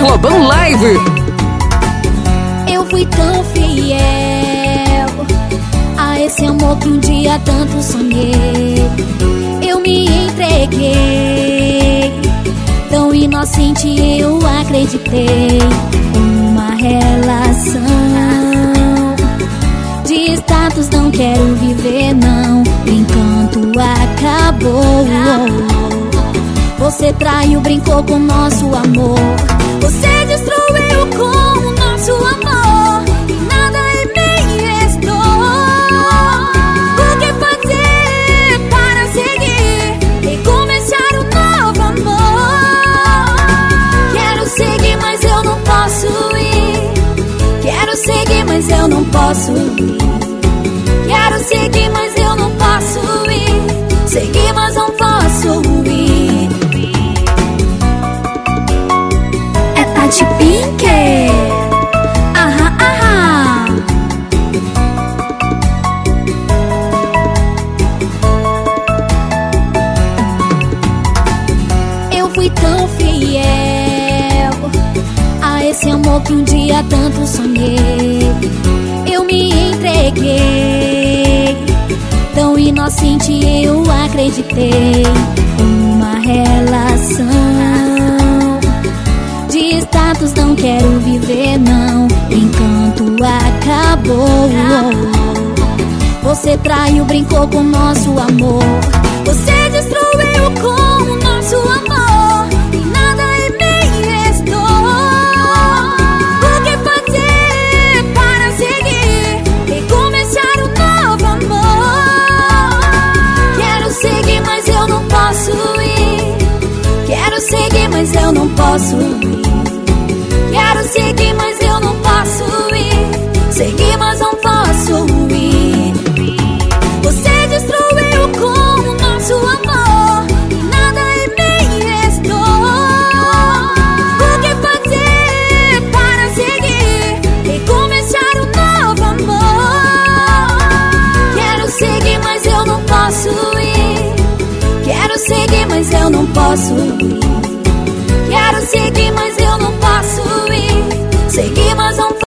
Lobão Live. Eu fui tão fiel a esse amor que um dia tanto sonhei. Eu me entreguei, tão inocente eu acreditei. Uma relação de status não quero viver, não. O encanto acabou. Você traiu, brincou com nosso amor. Você destruiu com o nosso amor. E nada em mim restou. O que fazer para seguir e começar um novo amor? Quero seguir, mas eu não posso ir. Quero seguir, mas eu não posso ir. Fui tão fiel a esse amor que um dia tanto sonhei. Eu me entreguei, tão inocente eu acreditei. Uma relação de status não quero viver, não. Encanto acabou. Você traiu, brincou com nosso amor. Você destruiu com mas eu não posso ir. Quero seguir, mas eu não posso ir. Seguir, mas não posso ir. Você destruiu com o nosso amor. Nada em mim restou. O que fazer para seguir e começar um novo amor? Quero seguir, mas eu não posso ir. Quero seguir, mas eu não posso ir.